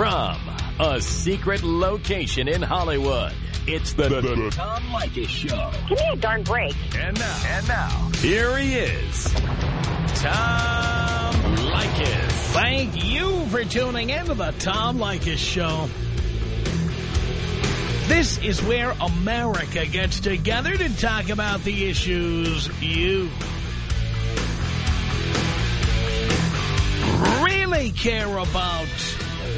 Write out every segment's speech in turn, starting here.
From a secret location in Hollywood, it's the, the, the Tom Leykis Show. Give me a darn break. And now, and now, here he is, Tom Leykis. Thank you for tuning in to the Tom Leykis Show. This is where America gets together to talk about the issues you really care about.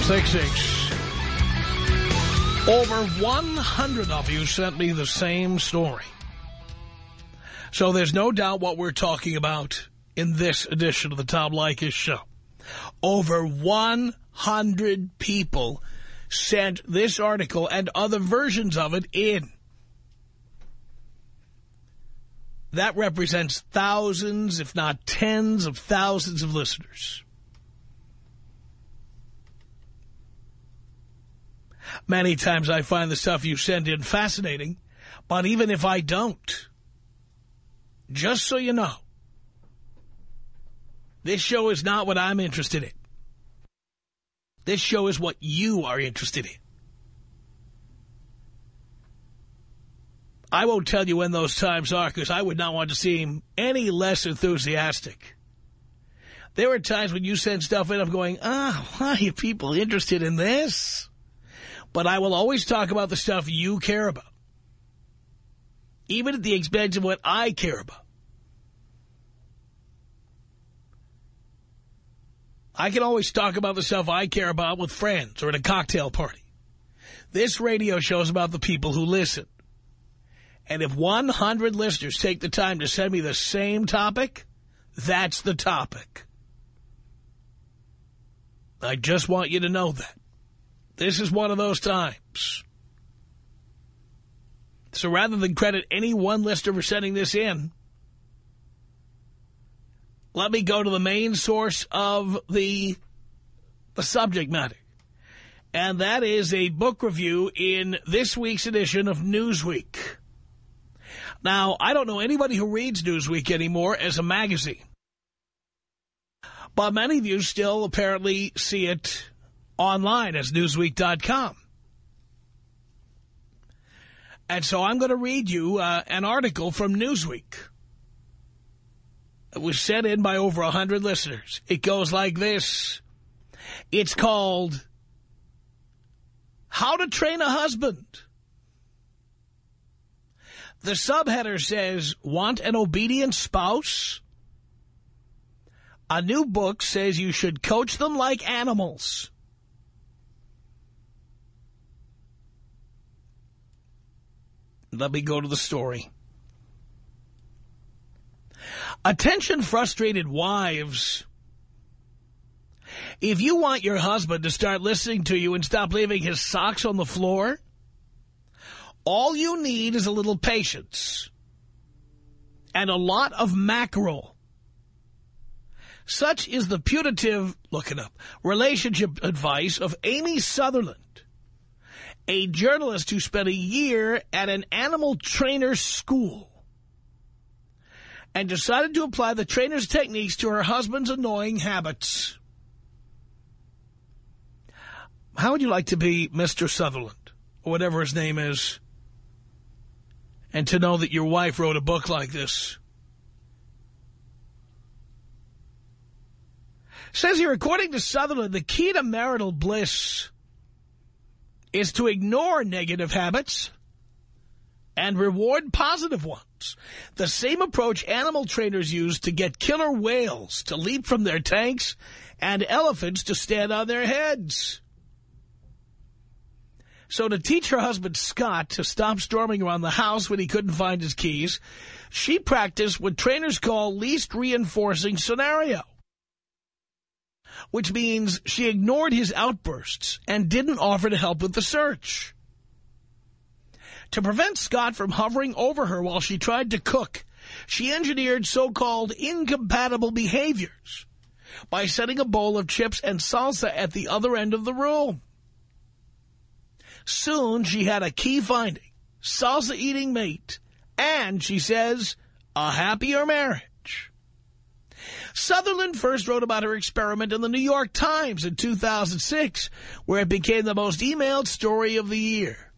1-800-5800-866. Over 100 of you sent me the same story. So there's no doubt what we're talking about in this edition of the Tom Leykis Show. Over 100 people sent this article and other versions of it in. That represents thousands, if not tens of thousands of listeners. Many times I find the stuff you send in fascinating, but even if I don't, just so you know, this show is not what I'm interested in. This show is what you are interested in. I won't tell you when those times are because I would not want to seem any less enthusiastic. There are times when you send stuff in, I'm going, ah, oh, why are people interested in this? But I will always talk about the stuff you care about. Even at the expense of what I care about. I can always talk about the stuff I care about with friends or at a cocktail party. This radio show is about the people who listen. And if 100 listeners take the time to send me the same topic, that's the topic. I just want you to know that. This is one of those times. So rather than credit any one listener for sending this in, let me go to the main source of the, the subject matter. And that is a book review in this week's edition of Newsweek. Now, I don't know anybody who reads Newsweek anymore as a magazine. But many of you still apparently see it online as Newsweek.com. And so I'm going to read you uh, an article from Newsweek. It was sent in by over 100 listeners. It goes like this. It's called How to Train a Husband. The subheader says, want an obedient spouse? A new book says you should coach them like animals. Let me go to the story. Attention frustrated wives. If you want your husband to start listening to you and stop leaving his socks on the floor, all you need is a little patience and a lot of mackerel. Such is the putative, look it up, relationship advice of Amy Sutherland, a journalist who spent a year at an animal trainer school and decided to apply the trainer's techniques to her husband's annoying habits. How would you like to be Mr. Sutherland, or whatever his name is, and to know that your wife wrote a book like this? Says here, according to Sutherland, the key to marital bliss is to ignore negative habits and reward positive ones. The same approach animal trainers use to get killer whales to leap from their tanks and elephants to stand on their heads. So to teach her husband Scott to stop storming around the house when he couldn't find his keys, she practiced what trainers call least reinforcing scenario. Which means she ignored his outbursts and didn't offer to help with the search. To prevent Scott from hovering over her while she tried to cook, she engineered so-called incompatible behaviors by setting a bowl of chips and salsa at the other end of the room. Soon she had a key finding, salsa-eating mate, and, she says, a happier marriage. Sutherland first wrote about her experiment in the New York Times in 2006, where it became the most emailed story of the year.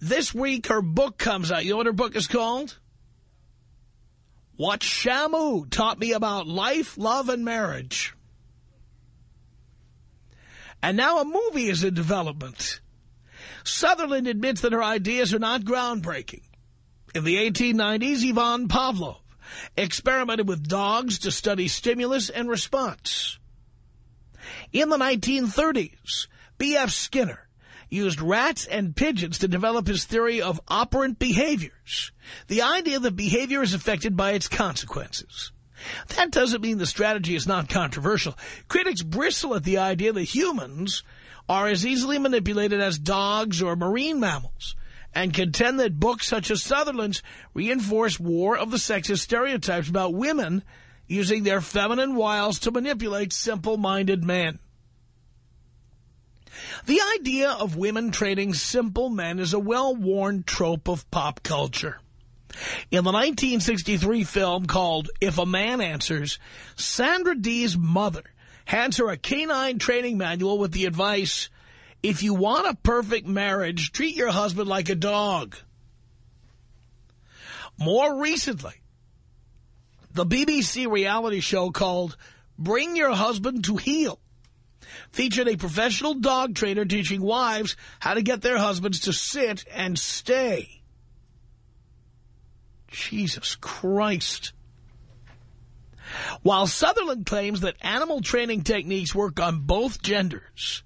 This week, her book comes out. You know what her book is called? What Shamu Taught Me About Life, Love, and Marriage. And now a movie is in development. Sutherland admits that her ideas are not groundbreaking. In the 1890s, Ivan Pavlov experimented with dogs to study stimulus and response. In the 1930s, B.F. Skinner used rats and pigeons to develop his theory of operant behaviors, the idea that behavior is affected by its consequences. That doesn't mean the strategy is not controversial. Critics bristle at the idea that humans are as easily manipulated as dogs or marine mammals and contend that books such as Sutherland's reinforce war of the sexist stereotypes about women using their feminine wiles to manipulate simple-minded men. The idea of women trading simple men is a well-worn trope of pop culture. In the 1963 film called If a Man Answers, Sandra Dee's mother hands her a canine training manual with the advice, if you want a perfect marriage, treat your husband like a dog. More recently, the BBC reality show called Bring Your Husband to Heel featured a professional dog trainer teaching wives how to get their husbands to sit and stay. Jesus Christ. While Sutherland claims that animal training techniques work on both genders,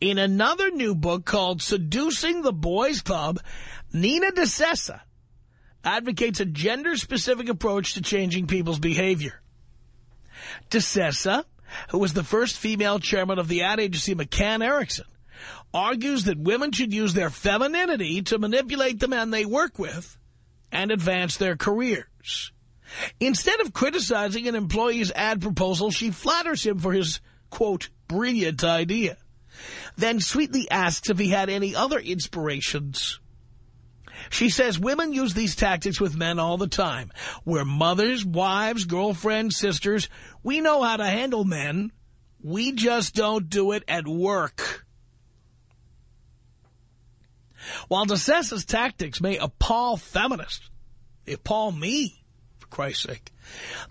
in another new book called Seducing the Boys Club, Nina DiSesa advocates a gender-specific approach to changing people's behavior. DiSesa, who was the first female chairman of the ad agency McCann Erickson, argues that women should use their femininity to manipulate the men they work with and advance their careers. Instead of criticizing an employee's ad proposal, she flatters him for his, quote, brilliant idea, then sweetly asks if he had any other inspirations. She says women use these tactics with men all the time. We're mothers, wives, girlfriends, sisters. We know how to handle men. We just don't do it at work. While DiSesa's tactics may appall feminists, they appall me, for Christ's sake.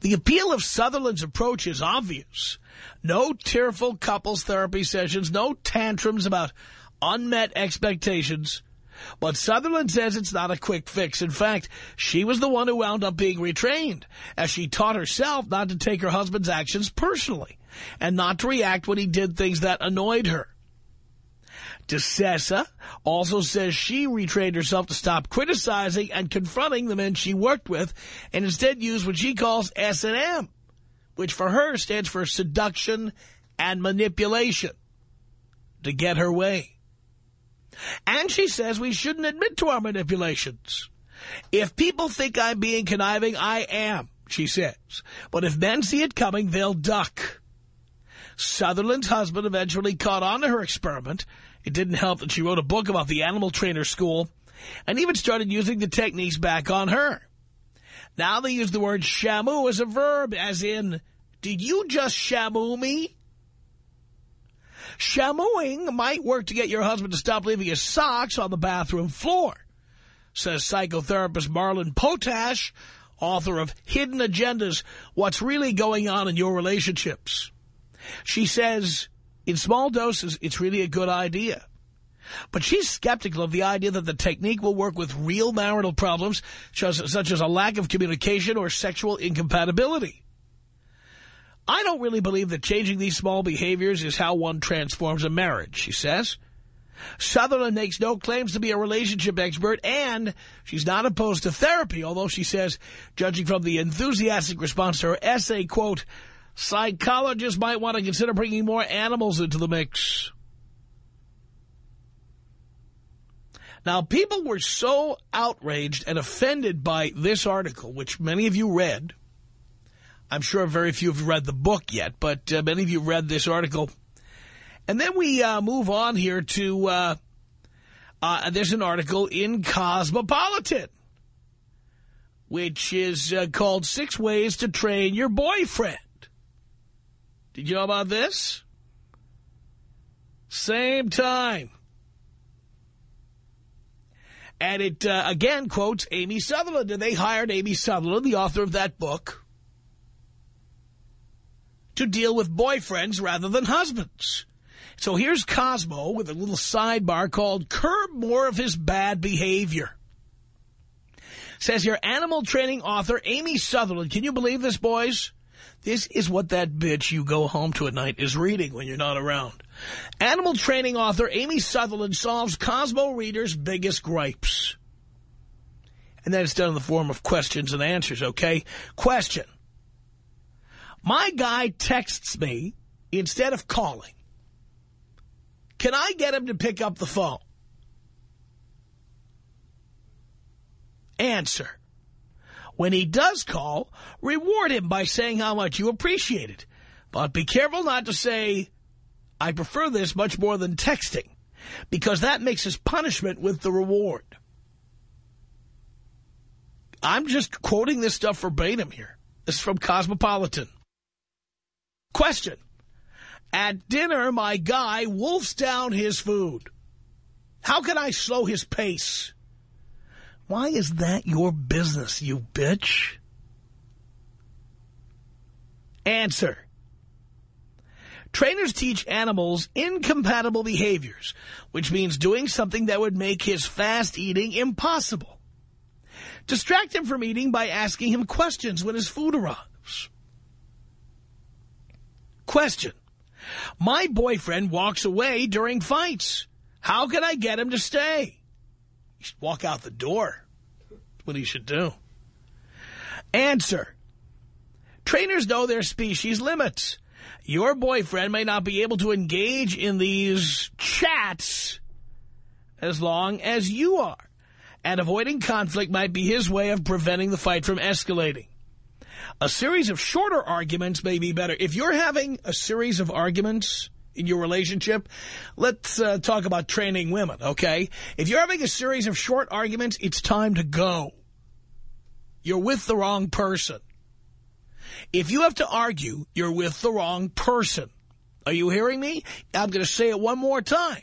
The appeal of Sutherland's approach is obvious. No tearful couples therapy sessions, no tantrums about unmet expectations. But Sutherland says it's not a quick fix. In fact, she was the one who wound up being retrained, as she taught herself not to take her husband's actions personally and not to react when he did things that annoyed her. DiSesa also says she retrained herself to stop criticizing and confronting the men she worked with and instead use what she calls S&M, which for her stands for seduction and manipulation, to get her way. And she says we shouldn't admit to our manipulations. If people think I'm being conniving, I am, she says. But if men see it coming, they'll duck. Sutherland's husband eventually caught on to her experiment. It didn't help that she wrote a book about the animal trainer school and even started using the techniques back on her. Now they use the word shamu as a verb, as in, did you just shamu me? Shamuing might work to get your husband to stop leaving his socks on the bathroom floor, says psychotherapist Marlin Potash, author of Hidden Agendas, What's Really Going On in Your Relationships. She says, in small doses, it's really a good idea. But she's skeptical of the idea that the technique will work with real marital problems, such as a lack of communication or sexual incompatibility. I don't really believe that changing these small behaviors is how one transforms a marriage, she says. Sutherland makes no claims to be a relationship expert, and she's not opposed to therapy, although she says, judging from the enthusiastic response to her essay, quote, Psychologists might want to consider bringing more animals into the mix. Now, people were so outraged and offended by this article, which many of you read. I'm sure very few of you read the book yet, but uh, many of you read this article. And then we uh, move on here to, uh, uh there's an article in Cosmopolitan, which is uh, called Six Ways to Train Your Boyfriend. Did you know about this? Same time. And it, uh, again, quotes Amy Sutherland. And they hired Amy Sutherland, the author of that book, to deal with boyfriends rather than husbands. So here's Cosmo with a little sidebar called Curb More of His Bad Behavior. Says your animal training author, Amy Sutherland. Can you believe this, boys? This is what that bitch you go home to at night is reading when you're not around. Animal training author Amy Sutherland solves Cosmo readers' biggest gripes. And that is done in the form of questions and answers, okay? Question. My guy texts me instead of calling. Can I get him to pick up the phone? Answer. When he does call, reward him by saying how much you appreciate it. But be careful not to say, I prefer this much more than texting, because that makes his punishment with the reward. I'm just quoting this stuff verbatim here. This is from Cosmopolitan. Question. At dinner, my guy wolfs down his food. How can I slow his pace? Why is that your business, you bitch? Answer. Trainers teach animals incompatible behaviors, which means doing something that would make his fast eating impossible. Distract him from eating by asking him questions when his food arrives. Question. My boyfriend walks away during fights. How can I get him to stay? You should walk out the door. That's what he should do. Answer. Trainers know their species limits. Your boyfriend may not be able to engage in these chats as long as you are. And avoiding conflict might be his way of preventing the fight from escalating. A series of shorter arguments may be better. If you're having a series of arguments in your relationship, let's uh, talk about training women, okay? If you're having a series of short arguments, it's time to go. You're with the wrong person. If you have to argue, you're with the wrong person. Are you hearing me? I'm going to say it one more time.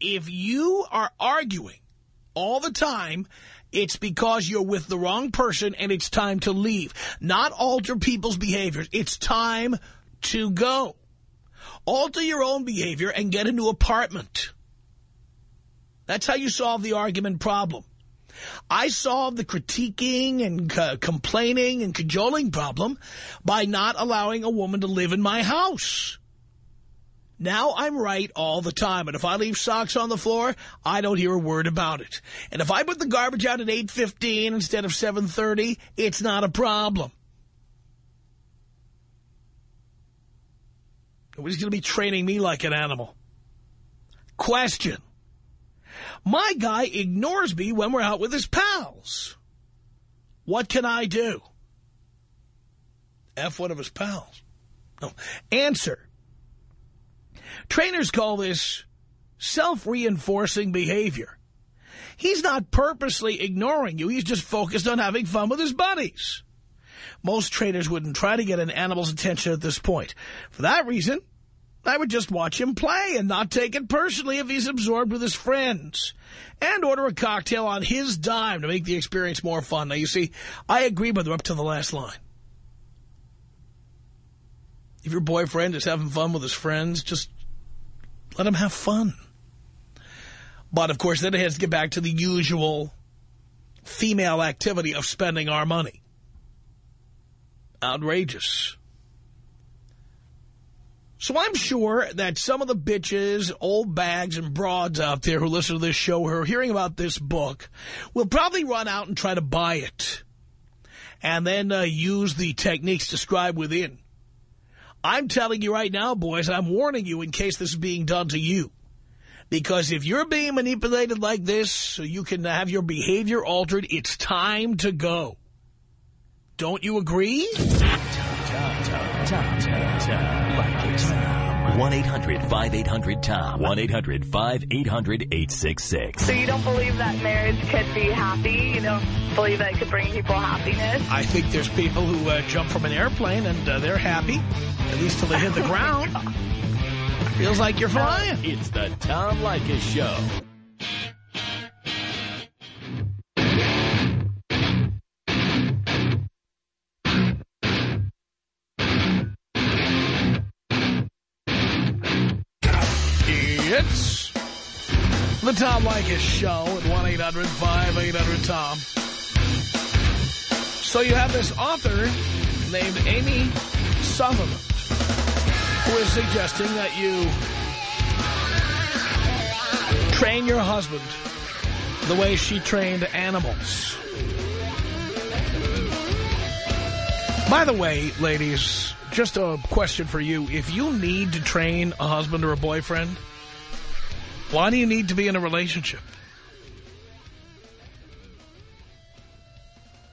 If you are arguing all the time, it's because you're with the wrong person and it's time to leave. Not alter people's behaviors. It's time to go. Alter your own behavior and get a new apartment. That's how you solve the argument problem. I solved the critiquing and complaining and cajoling problem by not allowing a woman to live in my house. Now I'm right all the time. And if I leave socks on the floor, I don't hear a word about it. And if I put the garbage out at 8.15 instead of 7.30, it's not a problem. Nobody's going to be training me like an animal. Question. My guy ignores me when we're out with his pals. What can I do? F one of his pals. No. Answer. Trainers call this self-reinforcing behavior. He's not purposely ignoring you. He's just focused on having fun with his buddies. Most trainers wouldn't try to get an animal's attention at this point. For that reason, I would just watch him play and not take it personally if he's absorbed with his friends. And order a cocktail on his dime to make the experience more fun. Now, you see, I agree with her up to the last line. If your boyfriend is having fun with his friends, just let him have fun. But, of course, then it has to get back to the usual female activity of spending our money. Outrageous. So I'm sure that some of the bitches, old bags, and broads out there who listen to this show who are hearing about this book will probably run out and try to buy it. and then uh, use the techniques described within. I'm telling you right now, boys, I'm warning you in case this is being done to you. Because if you're being manipulated like this so you can have your behavior altered, it's time to go. Don't you agree? Tom, 1-800-5800-TOM. 1-800-5800-866. So you don't believe that marriage could be happy? You don't believe that it could bring people happiness? I think there's people who uh, jump from an airplane and uh, they're happy, at least till they hit the ground. Feels like you're flying. It's the Tom Leykis Show. Tom Leykis Show at 1-800-5800-TOM. So you have this author named Amy Sutherland who is suggesting that you train your husband the way she trained animals. By the way, ladies, just a question for you. If you need to train a husband or a boyfriend, why do you need to be in a relationship?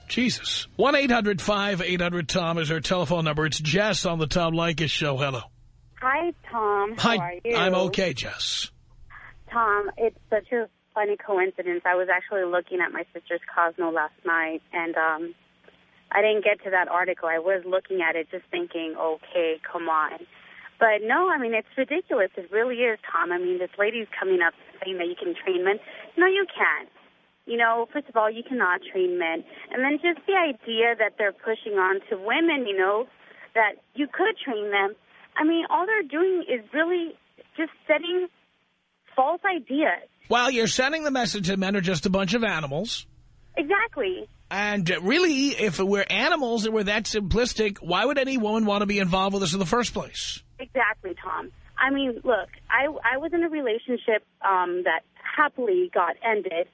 Jesus. 1-800-5800-TOM is our telephone number. It's Jess on the Tom Leykis Show. Hello. Hi, Tom. How Hi. are you? I'm okay, Jess. Tom, it's such a funny coincidence. I was actually looking at my sister's Cosmo last night, and um, I didn't get to that article. I was looking at it just thinking, okay, come on. But no, I mean, it's ridiculous. It really is, Tom. I mean, this lady's coming up saying that you can train men. No, you can't. You know, first of all, you cannot train men. And then just the idea that they're pushing on to women, you know, that you could train them. I mean, all they're doing is really just setting false ideas. Well, you're sending the message that men are just a bunch of animals. Exactly. And uh, really, if we're animals and we're that simplistic, why would any woman want to be involved with us in the first place? Exactly, Tom. I mean, look, I I was in a relationship um, that happily got ended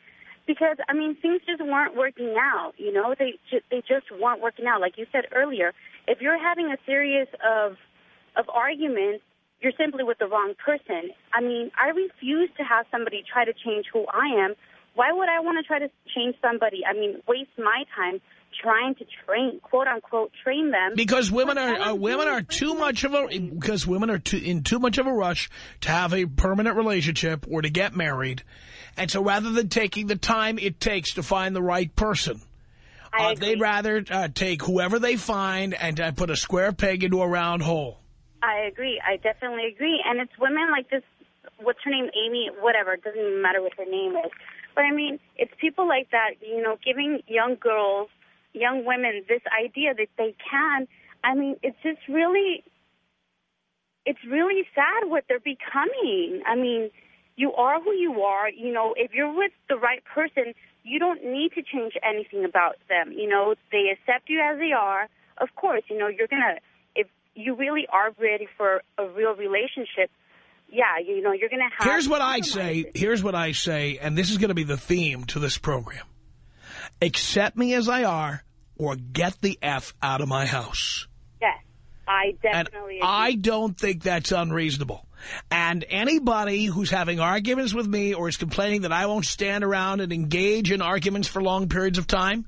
because I mean things just weren't working out. You know, they ju they just weren't working out. Like you said earlier, if you're having a series of of arguments, you're simply with the wrong person. I mean, I refuse to have somebody try to change who I am. Why would I want to try to change somebody? I mean, waste my time trying to train, quote unquote, train them. Because women are kind uh, women are too much of a because women are too in too much of a rush to have a permanent relationship or to get married, and so rather than taking the time it takes to find the right person, uh, they'd rather uh, take whoever they find and uh, put a square peg into a round hole. I agree. I definitely agree. And it's women like this, what's her name, Amy, whatever, it doesn't even matter what her name is. But I mean, it's people like that, you know, giving young girls, young women this idea that they can. I mean, it's just really, it's really sad what they're becoming. I mean, you are who you are. You know, if you're with the right person, you don't need to change anything about them. You know, they accept you as they are. Of course, you know, you're going to, if you really are ready for a real relationship, yeah, you know, you're going to have... Here's what I say. Here's what I say, and this is going to be the theme to this program. Accept me as I are, or get the F out of my house. Yes, I And definitely agree. I don't think that's unreasonable. And anybody who's having arguments with me or is complaining that I won't stand around and engage in arguments for long periods of time,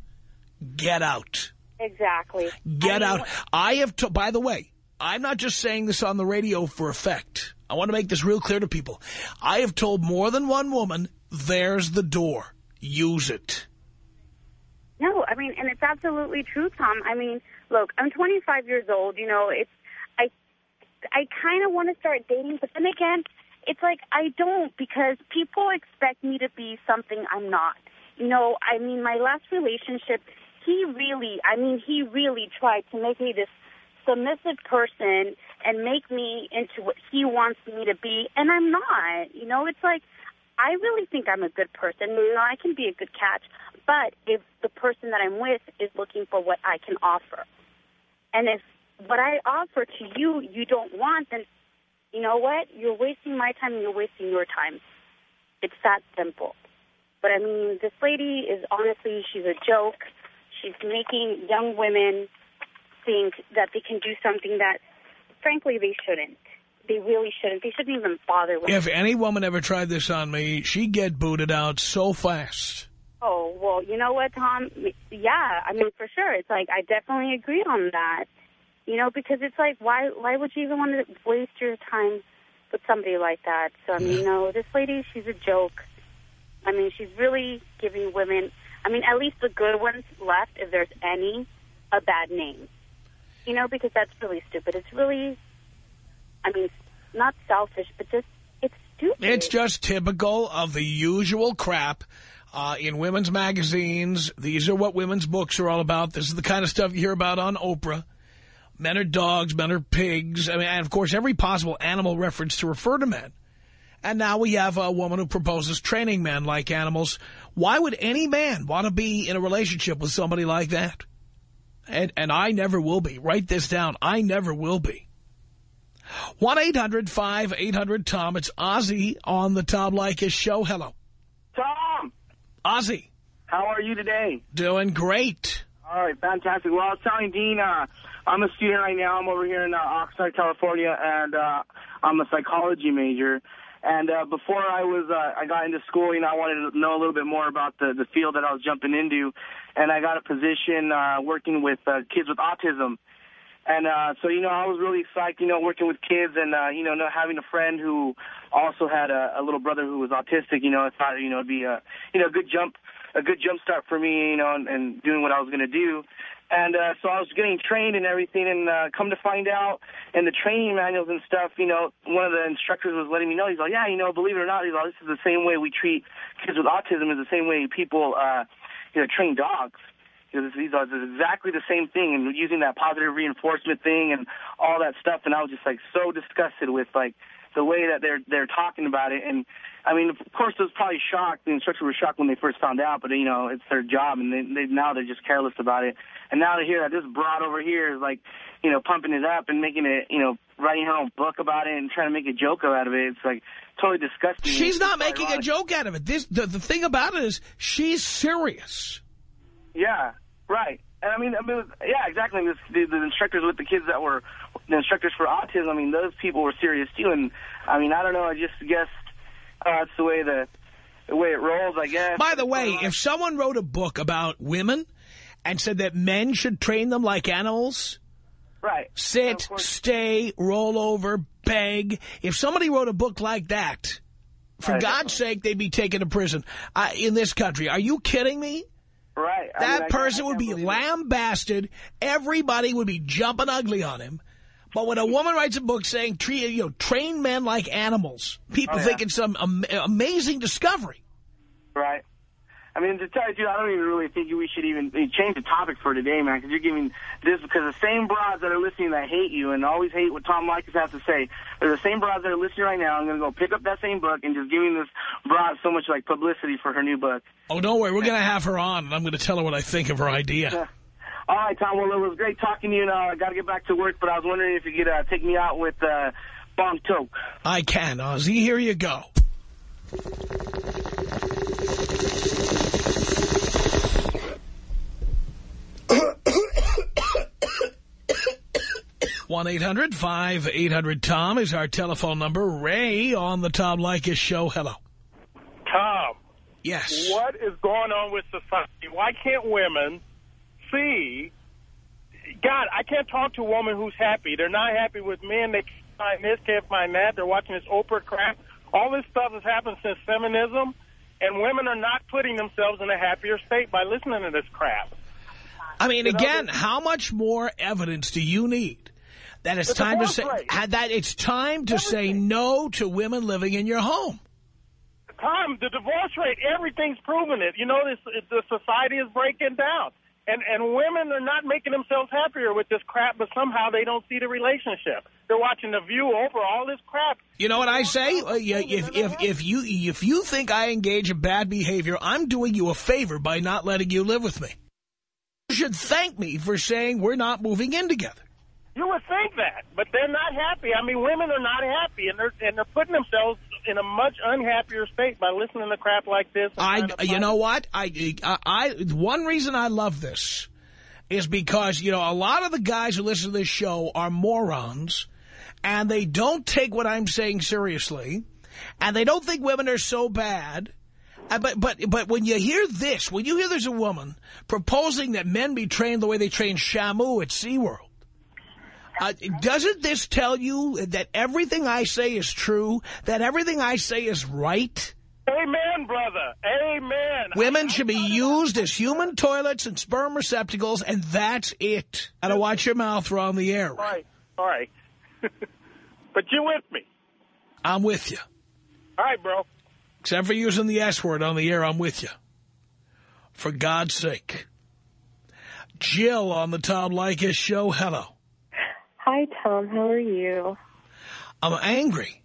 get out. Exactly. Get I mean, out. I have to, by the way, I'm not just saying this on the radio for effect. I want to make this real clear to people. I have told more than one woman, there's the door. Use it. No, I mean, and it's absolutely true, Tom. I mean, look, I'm 25 years old. You know, it's I, I kind of want to start dating, but then again, it's like I don't because people expect me to be something I'm not. You know, I mean, my last relationship, he really, I mean, he really tried to make me this submissive person and make me into what he wants me to be, and I'm not. You know, it's like I really think I'm a good person. You know, I can be a good catch, but if the person that I'm with is looking for what I can offer, and if what I offer to you you don't want, then you know what? You're wasting my time you're wasting your time. It's that simple. But I mean, this lady is honestly, she's a joke. she's making young women think that they can do something that, frankly, they shouldn't. They really shouldn't. They shouldn't even bother with If it. any woman ever tried this on me, she'd get booted out so fast. Oh, well, you know what, Tom? Yeah, I mean, for sure. It's like, I definitely agree on that. You know, because it's like, why why would you even want to waste your time with somebody like that? So, I mean, you know, this lady, she's a joke. I mean, she's really giving women, I mean, at least the good ones left, if there's any, a bad name. You know, because that's really stupid. It's really, I mean, not selfish, but just, it's stupid. It's just typical of the usual crap uh, in women's magazines. These are what women's books are all about. This is the kind of stuff you hear about on Oprah. Men are dogs, men are pigs. I mean, and of course, every possible animal reference to refer to men. And now we have a woman who proposes training men like animals. Why would any man want to be in a relationship with somebody like that? And, and I never will be. Write this down. I never will be. 1-800-5800-TOM. It's Ozzy on the Tom Leykis show. Hello. Tom, Ozzy. how are you today? Doing great. All right, fantastic. Well, I was telling Dean, uh, I'm a student right now. I'm over here in uh, Oxnard, California, and uh, I'm a psychology major. And uh, before I was, uh, I got into school, you know, I wanted to know a little bit more about the the field that I was jumping into, and I got a position uh, working with uh, kids with autism. And uh, so, you know, I was really psyched, you know, working with kids and, uh, you know, having a friend who also had a, a little brother who was autistic, you know, I thought, you know, it'd be a, you know, a good jump, a good jump start for me, you know, and, and doing what I was going to do. And uh, so I was getting trained and everything, and uh, come to find out, in the training manuals and stuff, you know, one of the instructors was letting me know, he's like, yeah, you know, believe it or not, he's like, this is the same way we treat kids with autism is the same way people, uh, you know, train dogs. Because these are exactly the same thing, and using that positive reinforcement thing and all that stuff. And I was just like so disgusted with like the way that they're they're talking about it. And I mean, of course, I was probably shocked. The instructor was shocked when they first found out, but you know, it's their job, and they, they now they're just careless about it. And now to hear that this broad over here is like, you know, pumping it up and making it, you know, writing her own book about it and trying to make a joke out of it. It's like totally disgusting. She's It's not making a joke out of it. This the, the thing about it is she's serious. Yeah, right. And I mean, I mean, yeah, exactly. This, the, the instructors with the kids that were the instructors for autism. I mean, those people were serious too. And I mean, I don't know. I just guess uh, that's the way the the way it rolls. I guess. By the way, if someone wrote a book about women and said that men should train them like animals, right, sit, stay, roll over, beg, if somebody wrote a book like that, for Right. God's sake, they'd be taken to prison uh, in this country. Are you kidding me? right. That I can't- person I would be believe it. lambasted. Everybody would be jumping ugly on him. But when a woman writes a book saying, you know, train men like animals, people Oh, yeah. think it's some am amazing discovery. Right. I mean, to tell you I don't even really think we should even eh, change the topic for today, man, because you're giving this, because the same broads that are listening that hate you and always hate what Tom Leykis has to say, they're the same broads that are listening right now. I'm going to go pick up that same book and just giving this broad so much, like, publicity for her new book. Oh, don't worry. We're going to have her on, and I'm going to tell her what I think of her idea. All right, Tom, well, it was great talking to you, and uh, I got to get back to work, but I was wondering if you could uh, take me out with uh, Bong Toke. I can, Ozzy. Here you go. one eight hundred five eight hundred tom is our telephone number. Ray on the Tom Leykis show. Hello. Tom, Yes. what is going on with society? Why can't women see? God, I can't talk to a woman who's happy. They're not happy with men. They can't find this, can't find that. They're watching this Oprah crap. All this stuff has happened since feminism, and women are not putting themselves in a happier state by listening to this crap. I mean, You again, the- how much more evidence do you need that it's The time to say rate. that it's time to say no to women living in your home? Tom, the divorce rate, everything's proven it. You know, this the society is breaking down. And and women are not making themselves happier with this crap, but somehow they don't see the relationship. They're watching The View over all this crap. You know what I say? Uh, yeah, if if if you if you think I engage in bad behavior, I'm doing you a favor by not letting you live with me. You should thank me for saying we're not moving in together. You would think that, but they're not happy. I mean, women are not happy, and they're and they're putting themselves in a much unhappier state by listening to crap like this. I, you know what? I, I, I, one reason I love this is because, you know, a lot of the guys who listen to this show are morons, and they don't take what I'm saying seriously, and they don't think women are so bad. Uh, but but but when you hear this, when you hear there's a woman proposing that men be trained the way they train Shamu at SeaWorld, uh, doesn't this tell you that everything I say is true, that everything I say is right? Amen, brother. Amen. Women should be used as human toilets and sperm receptacles, and that's it. And to watch your mouth, on the air. All right. All right. but you with me. I'm with you. All right, bro. Except for using the S word on the air, I'm with you. For God's sake. Jill on the Tom Leykis show. Hello. Hi, Tom. How are you? I'm angry.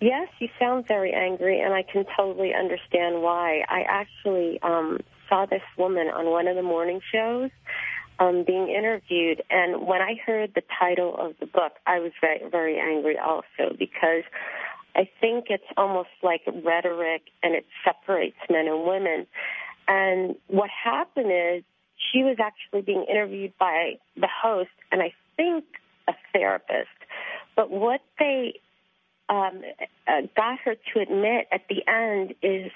Yes, you sound very angry, and I can totally understand why. I actually um, saw this woman on one of the morning shows um, being interviewed, and when I heard the title of the book, I was very, very angry also because I think it's almost like rhetoric and it separates men and women. And what happened is she was actually being interviewed by the host and I think a therapist. But what they um, uh, got her to admit at the end is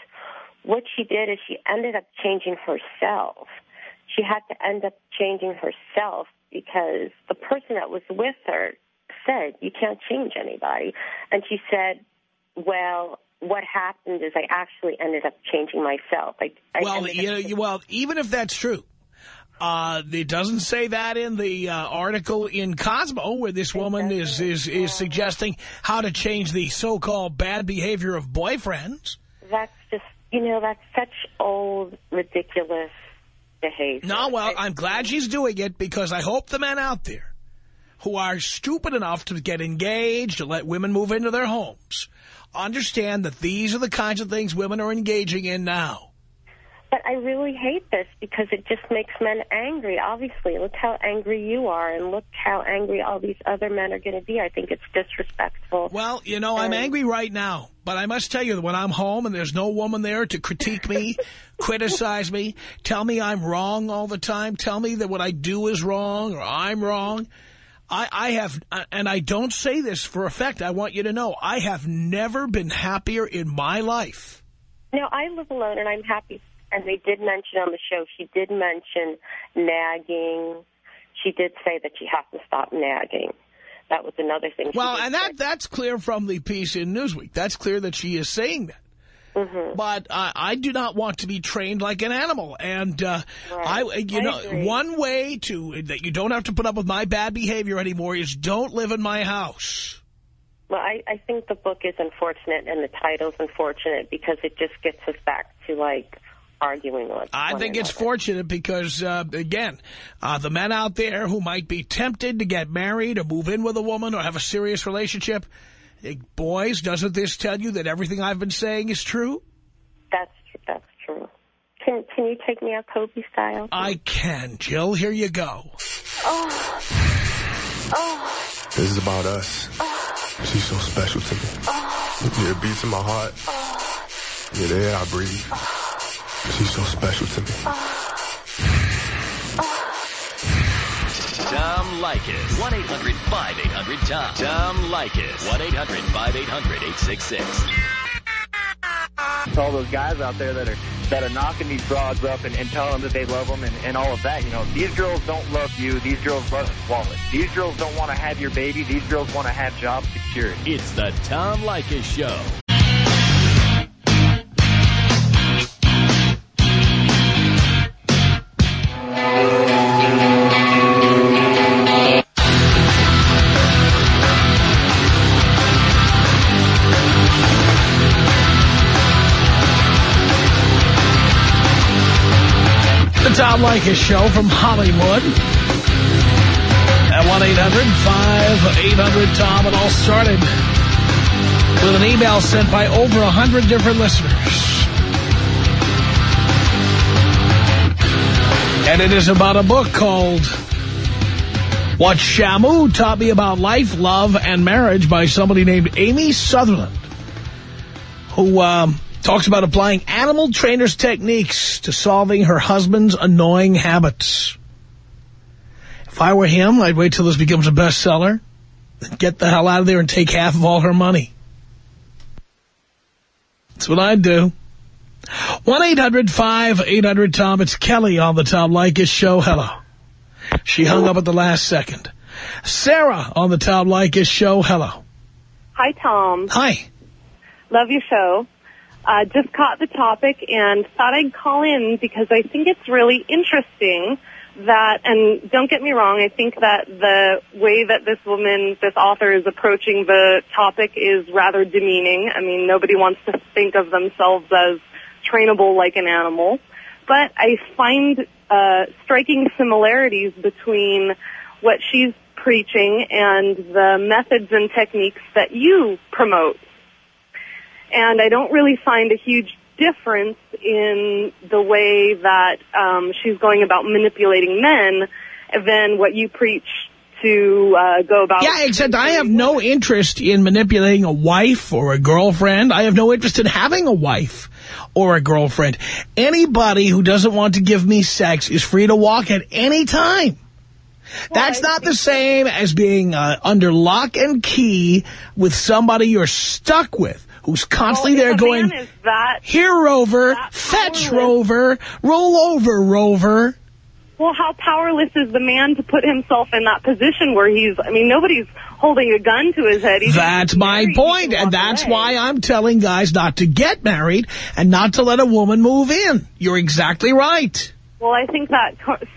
what she did is she ended up changing herself. She had to end up changing herself because the person that was with her said, you can't change anybody. And she said, well, what happened is I actually ended up changing myself. I, I well, you know, well, even if that's true, uh, it doesn't say that in the uh, article in Cosmo where this woman is, is, is suggesting how to change the so-called bad behavior of boyfriends. That's just, you know, that's such old, ridiculous behavior. No, well, I'm glad she's doing it because I hope the men out there who are stupid enough to get engaged, to let women move into their homes, understand that these are the kinds of things women are engaging in now. But I really hate this because it just makes men angry, obviously. Look how angry you are, and look how angry all these other men are going to be. I think it's disrespectful. Well, you know, I'm angry right now. But I must tell you that when I'm home and there's no woman there to critique me, criticize me, tell me I'm wrong all the time, tell me that what I do is wrong or I'm wrong, I, I have, and I don't say this for effect, I want you to know, I have never been happier in my life. No, I live alone and I'm happy and they did mention on the show, she did mention nagging. She did say that she has to stop nagging. That was another thing. Well, and that that's clear from the piece in Newsweek. That's clear that she is saying that. Mm -hmm. But uh, I do not want to be trained like an animal. And uh, right. I, you I know, agree. one way to that you don't have to put up with my bad behavior anymore is don't live in my house. Well, I, I think the book is unfortunate and the title's unfortunate because it just gets us back to, like, arguing with I think another. it's fortunate because, uh, again, uh, the men out there who might be tempted to get married or move in with a woman or have a serious relationship, eh, boys, doesn't this tell you that everything I've been saying is true? That's, that's true. Can, can you take me out Kobe style? I can, Jill. Here you go. Oh. Oh. This is about us. Oh. She's so special to me. Oh. Yeah, it beats in my heart. Oh. Yeah, the air I breathe. She's so special to me. Tom Leykis. 1-800-5800-TOM. Tom Leykis. 1-800-5800-866. To all those guys out there that are that are knocking these broads up and, and telling them that they love them and, and all of that, you know, these girls don't love you. These girls love the wallet. These girls don't want to have your baby. These girls want to have job security. It's the Tom Leykis Show. Tom Leykis Show from Hollywood. At 1-800-5800-TOM. It all started with an email sent by over a 100 different listeners. And it is about a book called What Shamu Taught Me About Life, Love, and Marriage by somebody named Amy Sutherland, who um, talks about applying animal trainers' techniques to solving her husband's annoying habits. If I were him, I'd wait till this becomes a bestseller, get the hell out of there and take half of all her money. That's what I'd do. 1-800-5800-TOM. It's Kelly on the Tom Leykis show. Hello. She hung up at the last second. Sarah on the Tom Leykis show. Hello. Hi, Tom. Hi. Love your show. Uh, just caught the topic and thought I'd call in because I think it's really interesting that, and don't get me wrong, I think that the way that this woman, this author is approaching the topic is rather demeaning. I mean, nobody wants to think of themselves as trainable like an animal. But I find uh, striking similarities between what she's preaching and the methods and techniques that you promote. And I don't really find a huge difference in the way that um, she's going about manipulating men than what you preach to uh, go about. Yeah, except I have no interest in manipulating a wife or a girlfriend. I have no interest in having a wife or a girlfriend. Anybody who doesn't want to give me sex is free to walk at any time. That's not the same as being uh, under lock and key with somebody you're stuck with who's constantly well, there going, that, here, Rover, fetch, Rover, roll over, Rover. Well, how powerless is the man to put himself in that position where he's, I mean, nobody's holding a gun to his head. He's that's my point, and that's away. why I'm telling guys not to get married and not to let a woman move in. You're exactly right. Well, I think that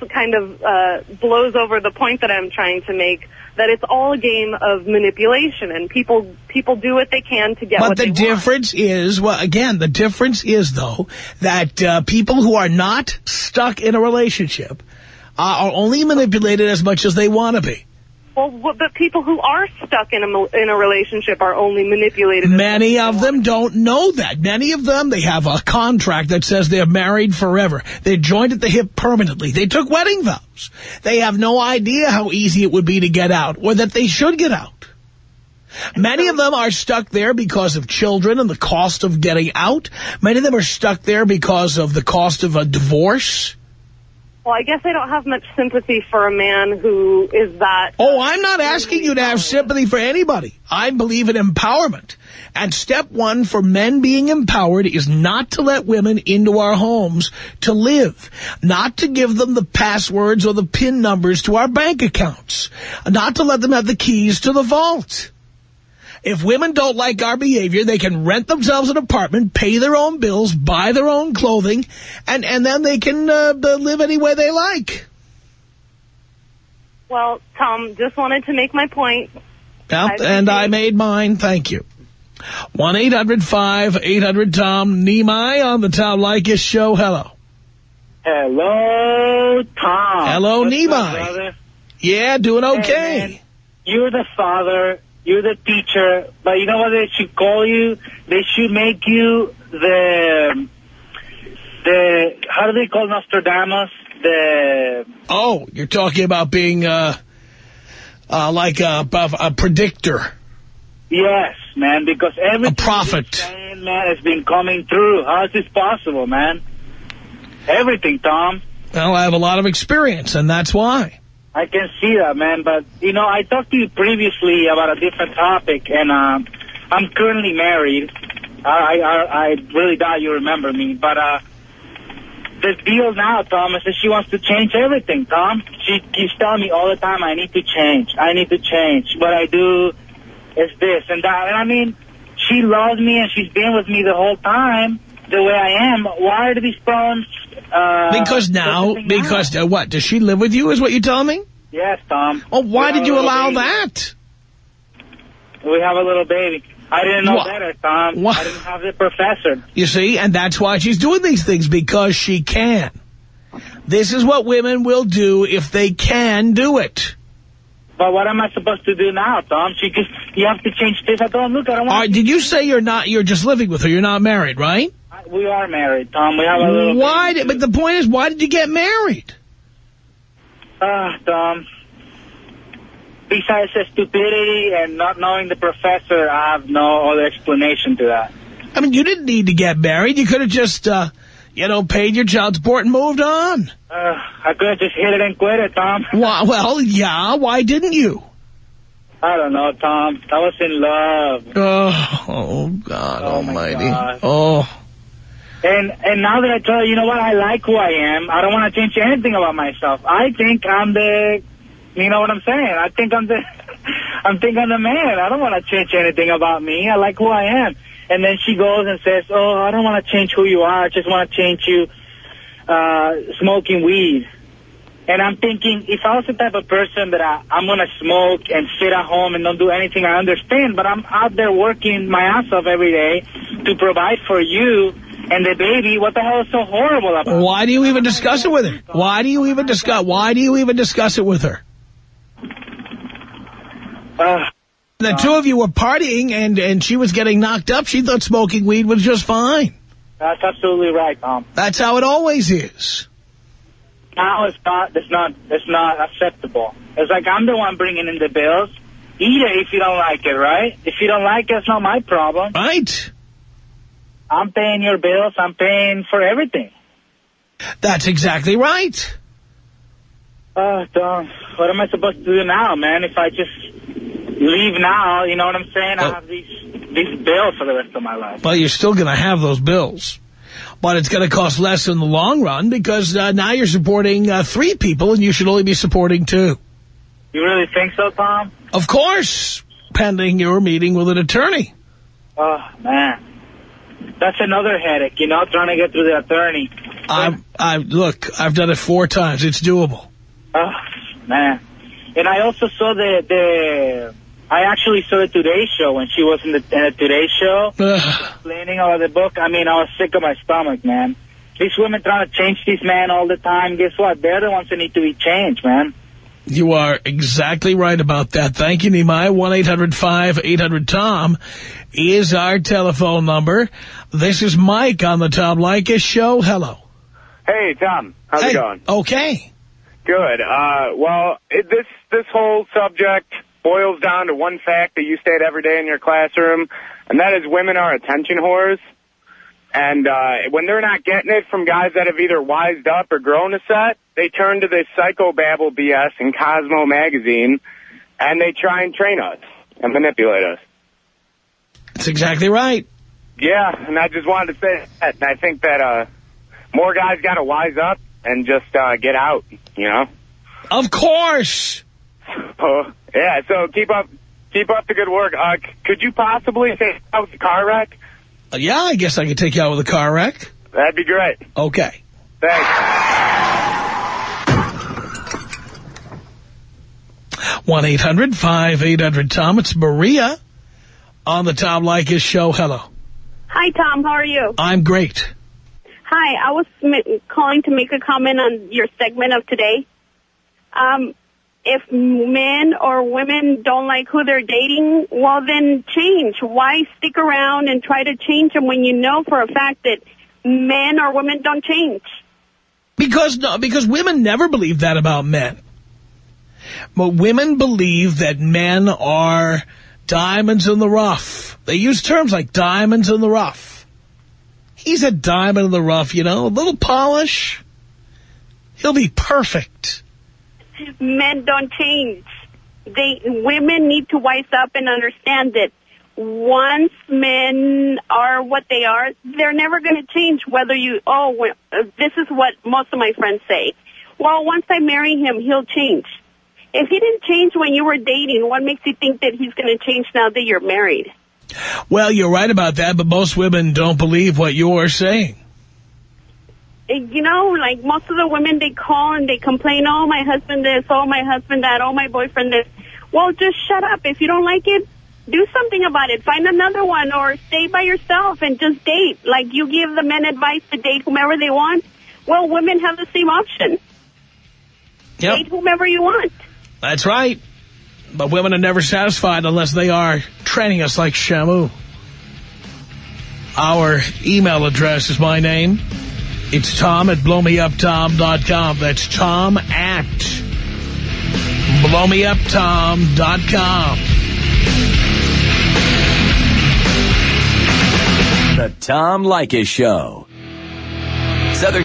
kind of uh, blows over the point that I'm trying to make, that it's all a game of manipulation, and people people do what they can to get but the difference want. is, well, again, the difference is, though, that uh, people who are not stuck in a relationship uh, are only manipulated as much as they want to be. Well, but people who are stuck in a, in a relationship are only manipulated. Many of them don't know that. Many of them, they have a contract that says they're married forever. They're joined at the hip permanently. They took wedding vows. They have no idea how easy it would be to get out or that they should get out. Many of them are stuck there because of children and the cost of getting out. Many of them are stuck there because of the cost of a divorce. Well, I guess I don't have much sympathy for a man who is that... Oh, I'm not asking you to have sympathy for anybody. I believe in empowerment. And step one for men being empowered is not to let women into our homes to live. Not to give them the passwords or the PIN numbers to our bank accounts. Not to let them have the keys to the vault. If women don't like our behavior, they can rent themselves an apartment, pay their own bills, buy their own clothing, and, and then they can uh, live any way they like. Well, Tom, just wanted to make my point. Yeah, and I made mine. Thank you. 1-800-5800-TOM. Nimai on the Tom Leykis show. Hello. Hello, Tom. Hello, What's Nimai. Yeah, doing okay. Hey, man, you're the father. You're the teacher. But you know what they should call you? They should make you the... The... How do they call Nostradamus? The... Oh, you're talking about being uh, uh, like a, a predictor. Yes, man, because every a prophet. Saying, man, has been coming through. How is this possible, man? Everything, Tom. Well, I have a lot of experience, and that's why. I can see that, man. But, you know, I talked to you previously about a different topic, and uh, I'm currently married. I, I, I really doubt you remember me. But uh, the deal now, Tom, is she wants to change everything, Tom. She keeps telling me all the time, I need to change. I need to change. What I do is this and that. And, I mean, she loves me, and she's been with me the whole time the way I am. Why are these problems... Uh, because now, because uh, what? Does she live with you? Is what you're telling me? Yes, Tom. Well, why did you allow baby. that? We have a little baby. I didn't know what? better, Tom. What? I didn't have the professor. You see, and that's why she's doing these things because she can. This is what women will do if they can do it. But what am I supposed to do now, Tom? She just, you have to change this. I don't look, I don't want. All right, did you say you're not? You're just living with her. You're not married, right? We are married, Tom. We have a little... Why did, but the point is, why did you get married? Ah, uh, Tom. Besides the stupidity and not knowing the professor, I have no other explanation to that. I mean, you didn't need to get married. You could have just, uh, You know, paid your child support and moved on. Uh, I could have just hit it and quit it, Tom. Why, well, yeah, why didn't you? I don't know, Tom. I was in love. Oh, oh God Oh, my almighty. God. Oh, And and now that I tell you, you know what? I like who I am. I don't want to change anything about myself. I think I'm the, you know what I'm saying? I think I'm the, I'm think I'm the man. I don't want to change anything about me. I like who I am. And then she goes and says, oh, I don't want to change who you are. I just want to change you uh, smoking weed. And I'm thinking, if I was the type of person that I, I'm going to smoke and sit at home and don't do anything, I understand. But I'm out there working my ass off every day to provide for you and the baby. What the hell is so horrible about it? why do you even discuss it with her? Why do you even discuss, why do you even discuss it with her? Uh, The two of you were partying and, and she was getting knocked up. She thought smoking weed was just fine. that's absolutely right, Tom. That's how it always is. Now it's not, it's not, it's not acceptable. It's like I'm the one bringing in the bills. Eat it if you don't like it, right? If you don't like it, it's not my problem. Right? I'm paying your bills. I'm paying for everything. That's exactly right. Uh, Tom, what am I supposed to do now, man? If I just leave now, you know what I'm saying? I have these these bills for the rest of my life. Well, you're still going to have those bills. But it's going to cost less in the long run because uh, now you're supporting uh, three people and you should only be supporting two. You really think so, Tom? Of course, pending your meeting with an attorney. Oh, man. That's another headache, you know, trying to get through the attorney. I'm, I Look, I've done it four times. It's doable. Oh, man. And I also saw the, the I actually saw the Today Show when she was in the, in the Today Show Ugh. explaining about the book. I mean, I was sick of my stomach, man. These women trying to change these men all the time. Guess what? They're the ones that need to be changed, man. You are exactly right about that. Thank you, Nehemiah. 1-800-5800-TOM is our telephone number. This is Mike on the Tom Leykis Show. Hello. Hey, Tom. How's hey. it going? Okay. Good. Uh, well, it, this this whole subject boils down to one fact that you state every day in your classroom, and that is women are attention whores. And uh, when they're not getting it from guys that have either wised up or grown a set, they turn to this psychobabble BS in Cosmo magazine, and they try and train us and manipulate us. That's exactly right. Yeah, and I just wanted to say that. And I think that uh, more guys got to wise up and just uh, get out, you know? Of course. Oh, yeah, so keep up keep up the good work. Uh, could you possibly say out the car wreck? Uh, yeah, I guess I could take you out with a car wreck. That'd be great. Okay. Thanks. 1-800-5800-TOM. It's Maria on the Tom Leykis Show. Hello. Hi, Tom. How are you? I'm great. Hi. I was calling to make a comment on your segment of today. Um, if men or women don't like who they're dating, well, then change. Why stick around and try to change them when you know for a fact that men or women don't change? Because no, because women never believe that about men. But women believe that men are diamonds in the rough. They use terms like diamonds in the rough. He's a diamond in the rough, you know, a little polish. He'll be perfect. Men don't change. They women need to wise up and understand that once men are what they are, they're never going to change. Whether you oh, this is what most of my friends say. Well, once I marry him, he'll change. If he didn't change when you were dating, what makes you think that he's going to change now that you're married? Well, you're right about that, but most women don't believe what you're saying. Uh, You know, like most of the women, they call and they complain, oh, my husband this, oh, my husband that, oh, my boyfriend this. Well, just shut up. If you don't like it, do something about it. Find another one or stay by yourself and just date. Like you give the men advice to date whomever they want. Well, women have the same option. Yep. Date whomever you want. That's right. But women are never satisfied unless they are training us like Shamu. Our email address is my name. It's Tom at blowmeuptom.com. That's Tom at blowmeuptom.com. The Tom Leykis Show. Southern